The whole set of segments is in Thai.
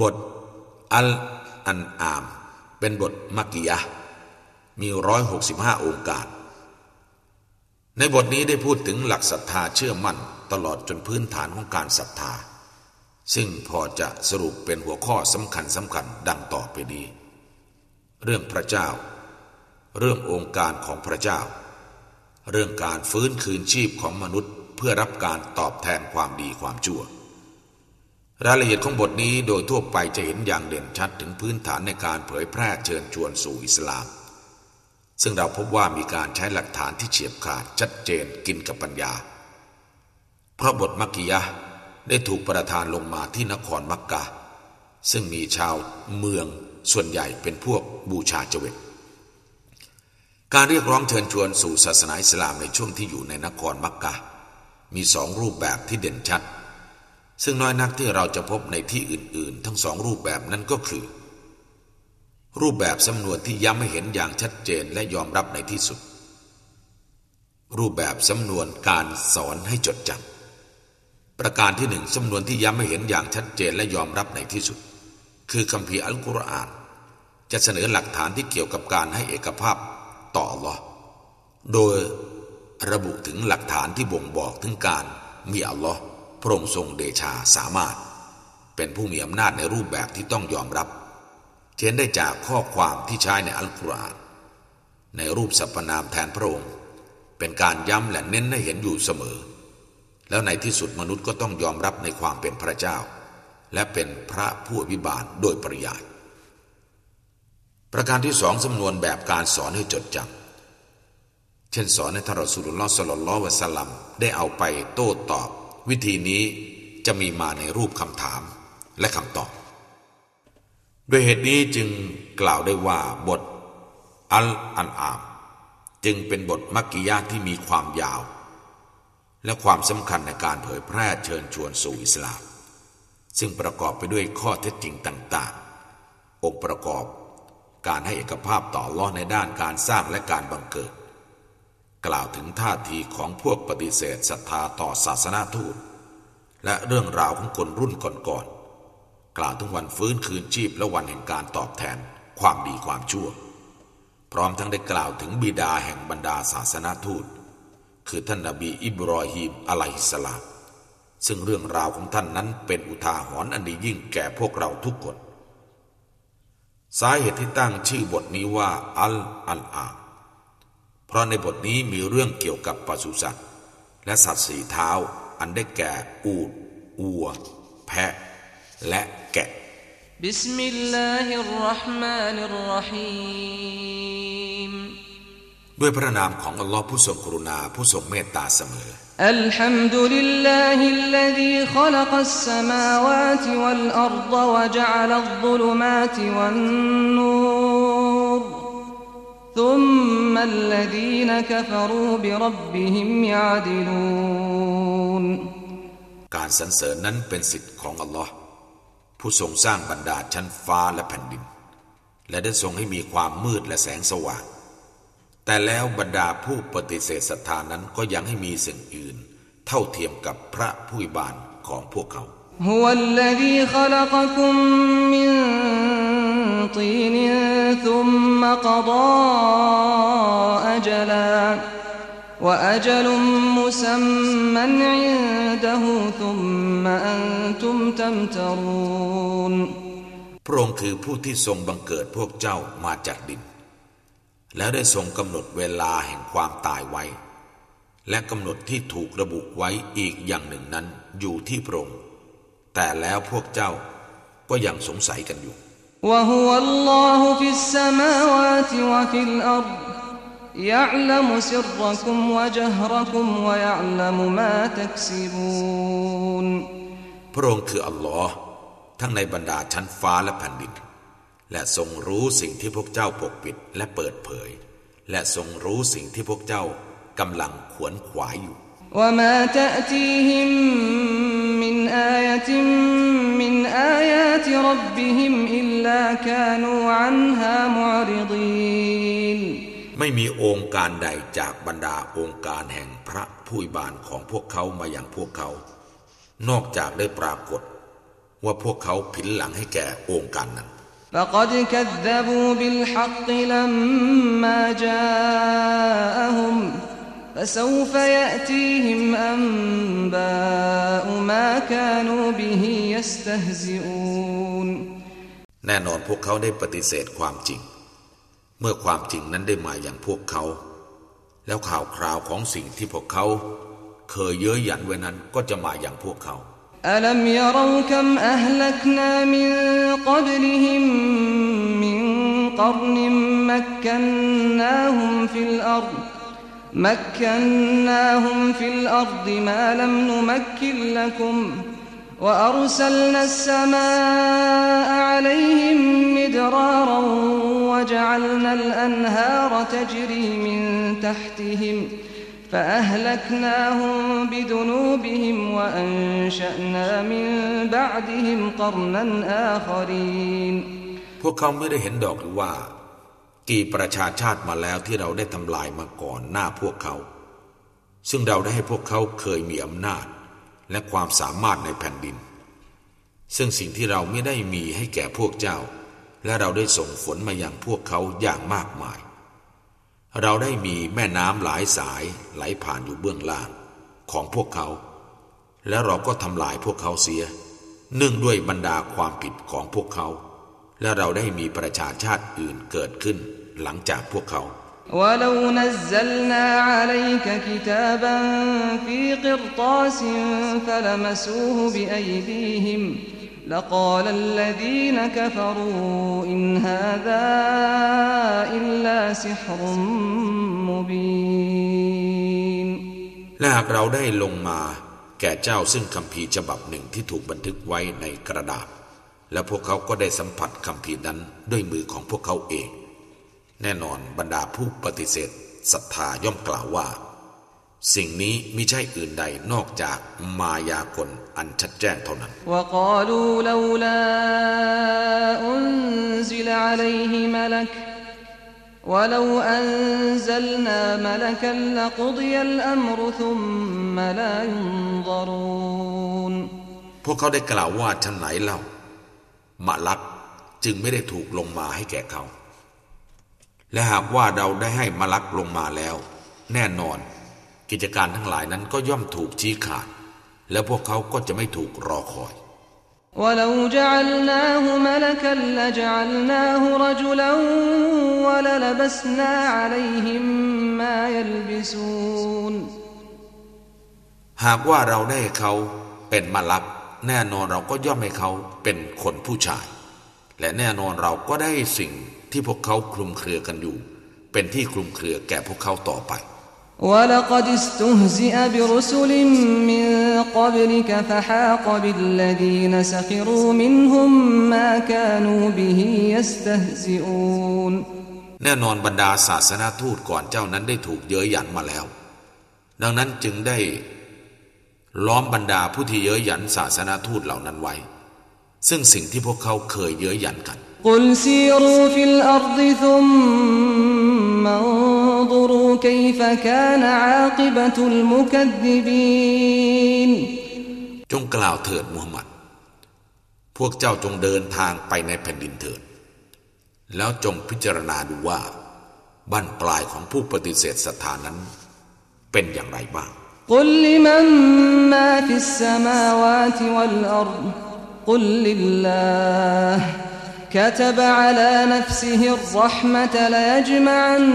บทอัลอันอาม เป็นบทมักกิยะมีร้อยหกสิบห้าองค์การ ในบทนี้ได้พูดถึงหลักศรัทธาเชื่อมั่นตลอดจนพื้นฐานของการศรัทธา ซึ่งพอจะสรุปเป็นหัวข้อสำคัญสำคัญดังต่อไปนี้ เรื่องพระเจ้า เรื่ององค์การของพระเจ้า เรื่องการฟื้นคืนชีพของมนุษย์เพื่อรับการตอบแทนความดีความชั่ว รายละเอียดของบทนี้โดยทั่วไปจะเห็นอย่างเด่นชัดถึงพื้นฐานในการเผยแพร่เชิญชวนสู่อิสลาม ซึ่งเราพบว่ามีการใช้หลักฐานที่เฉียบขาดชัดเจนกินกับปัญญา เพราะบทมักกิยะได้ถูกประทานลงมาที่นครมักกะ ซึ่งมีชาวเมืองส่วนใหญ่เป็นพวกบูชาจเจวิตการเรียกร้องเชิญชวนสู่ศาสนาอิสลามในช่วงที่อยู่ในนครมักกะ มีสองรูปแบบที่เด่นชัด ซึ่งน้อยนักที่เราจะพบในที่อื่น ๆ ทั้งสองรูปแบบนั้นก็คือ รูปแบบสำนวนที่ย้ำให้เห็นอย่างชัดเจนและยอมรับในที่สุด รูปแบบสำนวนการสอนให้จดจำประการที่หนึ่งสำนวนที่ย้ำให้เห็นอย่างชัดเจนและยอมรับในที่สุด คือคัมภีร์อัลกุรอาน จะเสนอหลักฐานที่เกี่ยวกับการให้เอกภาพต่อลอโดยระบุถึงหลักฐานที่บ่งบอกถึงการมีอัลลอฮ์ ระองค์ทรงเดชาสามารถ เป็นผู้มีอำนาจในรูปแบบที่ต้องยอมรับเช่นได้จากข้อความที่ใช้ในอัลกุรอานในรูปสรรพนามแทนพระองค์ เป็นการย้ำและเน้นให้เห็นอยู่เสมอ แล้วในที่สุดมนุษย์ก็ต้องยอมรับในความเป็นพระเจ้า และเป็นพระผู้อภิบาลโดยปริยาย ประการที่สองสำนวนแบบการสอนให้จดจำเช่นสอนในทารสุลลอฮ์สลลลอฮุวะสลลัมได้เอาไปโต้ตอบ วิธีนี้จะมีมาในรูปคำถามและคำตอบ ด้วยเหตุนี้จึงกล่าวได้ว่าบท อัลอันอาม จึงเป็นบทมักกิยาที่มีความยาว และความสำคัญในการเผยแพร่เชิญชวนสู่อิสลาม ซึ่งประกอบไปด้วยข้อเท็จจริงต่าง ๆ องค์ประกอบการให้เอกภาพต่อล้อในด้านการสร้างและการบังเกิด กล่าวถึงท่าทีของพวกปฏิเสธศรัทธาต่อศาสนาทูต และเรื่องราวของคนรุ่นก่อนๆกล่าวถึงวันฟื้นคืนชีพและวันแห่งการตอบแทนความดีความชั่ว พร้อมทั้งได้กล่าวถึงบิดาแห่งบรรดาศาสนาทูต คือท่านนบีอิบรอฮีมอะลัยฮิสลามซึ่งเรื่องราวของท่านนั้นเป็นอุทาหรณ์อันดียิ่งแก่พวกเราทุกคน สาเหตุที่ตั้งชื่อบทนี้ว่า อัลอัลอา เพราะในบทนี้มีเรื่องเกี่ยวกับปศุสัตว์ และสัตว์สีเท้า อันได้แก่อูดอัว แพะ และแกะบิสมิลลาฮิรราะห์มานิรราะฮีมด้วยพระนามของอัลลอฮ์ผู้ทรงกรุณาผู้ทรงเมตตาเสมออัลฮัมดุลิลลาฮิลลซีขลักัสสมาวาติวัลอัรฎวะจะอัลัลซุลุมาติวันนูร ثم الذين كفروا بربهم يعدلون การสรรเสริญนั้นเป็นสิทธิ์ของอัลลอฮ์ผู้ทรงสร้างบรรดาชั้นฟ้าและแผ่นดิน และได้ทรงให้มีความมืดและแสงสว่าง แต่แล้วบรรดาผู้ปฏิเสธศรัทธานั้นก็ยังให้มีสิ่งอื่น เท่าเทียมกับพระผู้บานของพวกเขา هو الذي خلقكم من طين ثم قضى وأجل مسمى عنده ثم أنتم تمترون พระองค์คือผู้ที่ทรงบังเกิดพวกเจ้ามาจากดิน แล้วได้ทรงกำหนดเวลาแห่งความตายไว้ และกำหนดที่ถูกระบุไว้อีกอย่างหนึ่งนั้นอยู่ที่พระองค์แต่แล้วพวกเจ้าก็ยังสงสัยกันอยู่ พระองค์คืออัลลอฮ์ทั้งในบรรดาชั้นฟ้าและแผ่นดิน และทรงรู้สิ่งที่พวกเจ้าปกปิดและเปิดเผย และทรงรู้สิ่งที่พวกเจ้ากำลังขวนขวายอยู่ وما تأتيهم من آية من آيات ربهم إلا كانوا عنها معرضين ไม่มีองค์การใดจากบรรดาองค์การแห่งพระผู้บานของพวกเขามาอย่างพวกเขา นอกจากได้ปรากฏ ว่าพวกเขาผินหลังให้แก่องค์การนั้น فقد كذبوا بالحق لما جاءهم فسوف يأتيهم أنباء ما كانوا به يستهزئون แน่นอนพวกเขาได้ปฏิเสธความจริง เมื่อความจริงนั้นได้มาอย่างพวกเขา แล้วข่าวคราวของสิ่งที่พวกเขา เคยเย้ยหยันไว้นั้นก็จะมาอย่างพวกเขา ألم يروا كم أهلكنا من قبلهم من قرن مكناهم في الأرض مكناهم في الأرض ما لم نمكن لكم وأرسلنا السماء عليهم مدرارا وجعلنا الأنهار تجري من تحتهم فأهلكناهم بذنوبهم وأنشأنا من بعدهم قرنا آخرين พวกเขาไม่ได้เห็นดอกหรือว่า กี่ประชาชาติมาแล้วที่เราได้ทำลายมาก่อนหน้าพวกเขา ซึ่งเราได้ให้พวกเขาเคยมีอำนาจ และความสามารถในแผ่นดิน ซึ่งสิ่งที่เราไม่ได้มีให้แก่พวกเจ้า และเราได้ส่งฝนมาอย่างพวกเขาอย่างมากมาย เราได้มีแม่น้ำหลายสายไหลผ่านอยู่เบื้องล่างของพวกเขา และเราก็ทำลายพวกเขาเสีย เนื่องด้วยบรรดาความผิดของพวกเขา และเราได้มีประชาชาติอื่นเกิดขึ้นหลังจากพวกเขา ولو نزلنا عليك كتابا في قرطاس فلمسوه بأيديهم لقال الذين كفروا إن هذا إلا سحر مبين และหากเราได้ลงมาแก่เจ้าซึ่งคำพีร์ฉบับหนึ่งที่ถูกบันทึกไว้ในกระดาษ และพวกเขาก็ได้สัมผัสคำพีร์นั้นด้วยมือของพวกเขาเอง แน่นอนบรรดาผู้ปฏิเสธศรัทธาย่อมกล่าวว่า สิ่งนี้มิใช่อื่นใดนอกจากมายากลอันชัดแจ้งเท่านั้นพวกเขาได้กล่าวว่าชั้นไหนเล่ามาลักจึงไม่ได้ถูกลงมาให้แก่เขา และหากว่าเราได้ให้มะลักลงมาแล้ว แน่นอน กิจการทั้งหลายนั้นก็ย่อมถูกชี้ขาด แล้วพวกเขาก็จะไม่ถูกรอคอย ولو جعلناه ملكا لجعلناه رجلا وللبسنا عليهم ما يلبسون หากว่าเราได้ให้เขาเป็นมะลัก แน่นอนเราก็ย่อมให้เขาเป็นคนผู้ชาย และแน่นอนเราก็ได้สิ่ง ที่พวกเขาคลุมเครือกันอยู่ เป็นที่คลุมเครือแก่พวกเขาต่อไป ولقد استهزئ برسل من قبلك فحاق بالذين سخروا منهم ما كانوا به يستهزئون แน่นอนบรรดาศาสนาทูตก่อนเจ้านั้นได้ถูกเย้ยหยันมาแล้ว ดังนั้นจึงได้ล้อมบรรดาผู้ที่เย้ยหยันศาสนาทูตเหล่านั้นไว้ ซึ่งสิ่งที่พวกเขาเคยเย้ยหยันกัน قل سيروا في الأرض ثم انظروا كيف كان عاقبة المكذبين จงกล่าวเถิดมูฮัมหมัด พวกเจ้าจงเดินทางไปในแผ่นดินเถิด แล้วจงพิจารณาดูว่าบั้นปลายของผู้ปฏิเสธศรัทธานั้น เป็นอย่างไรบ้าง قل لمن ما في السماوات والأرض قل لله كتب على نفسه الرحمة ليجمعنكم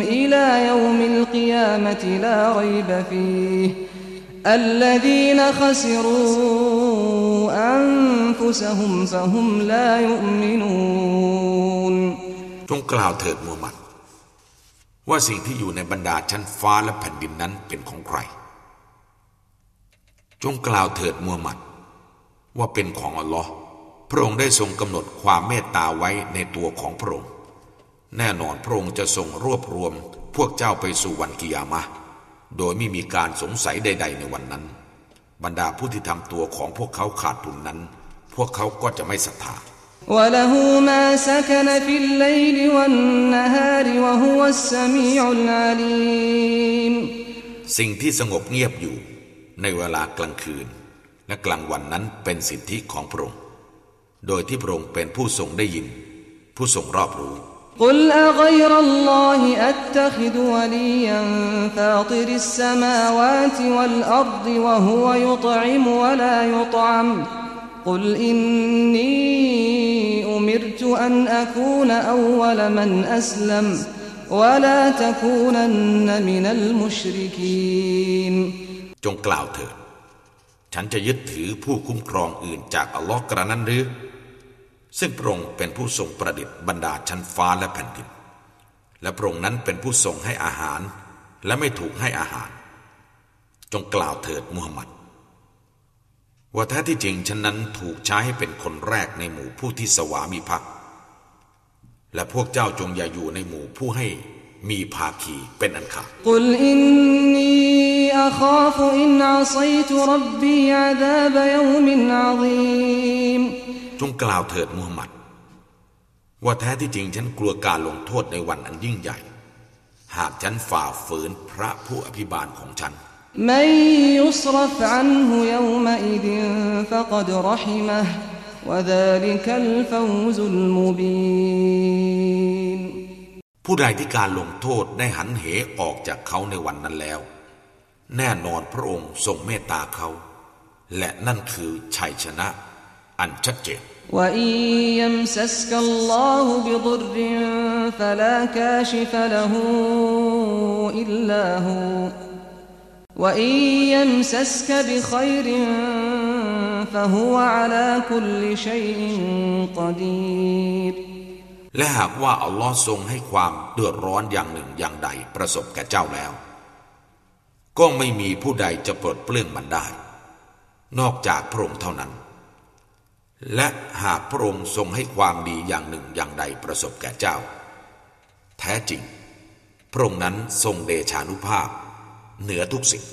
إلى يوم القيامة لا ريب فيه الذين خسروا أنفسهم فهم لا يؤمنون จงกล่าวเถิดมูฮัมหมัด ว่าสิ่งที่อยู่ในบรรดาชั้นฟ้าและแผ่นดินนั้นเป็นของใคร จงกล่าวเถิดมูฮัมหมัด ว่าเป็นของอัลลอฮ์พระองค์ได้ทรงกำหนดความเมตตาไว้ในตัวของพระองค์ แน่นอนพระองค์จะทรงรวบรวมพวกเจ้าไปสู่วันกิยามะห์โดยไม่มีการสงสัยใด ๆ ในวันนั้น บรรดาผู้ที่ทำตัวของพวกเขาขาดทุนนั้น พวกเขาก็จะไม่ศรัทธา وله ما سكن في الليل والنهار وهو السميع العليم สิ่งที่สงบเงียบอยู่ในเวลากลางคืน และกลางวันนั้นเป็นสิทธิของพระองค์ โดยที่พระองค์เป็นผู้ทรงได้ยิน ผู้ทรงรอบรู้ قل أغير الله أتخذ وليا فاطر السماوات والأرض وهو يطعم ولا يطعم قل إني أمرت أن أكون أول من أسلم ولا تكونن من المشركين จงกล่าวเถิด ฉันจะยึดถือผู้คุ้มครองอื่นจากอัลลอฮ์กระนั้นหรือ ซึ่งพระองค์เป็นผู้ทรงประดิษฐ์บรรดาชั้นฟ้าและแผ่นดิน และพระองค์นั้นเป็นผู้ทรงให้อาหาร และไม่ถูกให้อาหาร จงกล่าวเถิดมูฮัมหมัด ว่าแท้ที่จริงฉันนั้นถูกใช้ให้เป็นคนแรกในหมู่ผู้ที่สวามีภักดิ์และพวกเจ้าจงอย่าอยู่ในหมู่ผู้ให้มีภาคีเป็นอันขาด أخاف إن عصيت ربي عذاب يوم عظيم จงกล่าวเถิดมูฮัมหมัด ว่าแท้ที่จริงฉันกลัวการลงโทษในวันอันยิ่งใหญ่ หากฉันฝ่าฝืนพระผู้อภิบาลของฉัน من يصرف عنه يومئذ فقد رحمه وذلك الفوز المبين ผู้ใดที่การลงโทษได้หันเหออกจากเขาในวันนั้นแล้ว แน่นอนพระองค์ทรงเมตตาเขา และนั่นคือชัยชนะ อันชัดเจนว่ละบอและหากว่าอัลลอฮ์ทรงให้ความเดือดร้อนอย่างหนึ่งอย่างใดประสบแก่เจ้าแล้ว ก็ไม่มีผู้ใดจะปลดเปลื้องมันได้ นอกจากพระองค์เท่านั้น และหากพระองค์ทรงให้ความดีอย่างหนึ่งอย่างใดประสบแก่เจ้า แท้จริง พระองค์นั้นทรงเดชานุภาพ เหนือทุกสิ่ง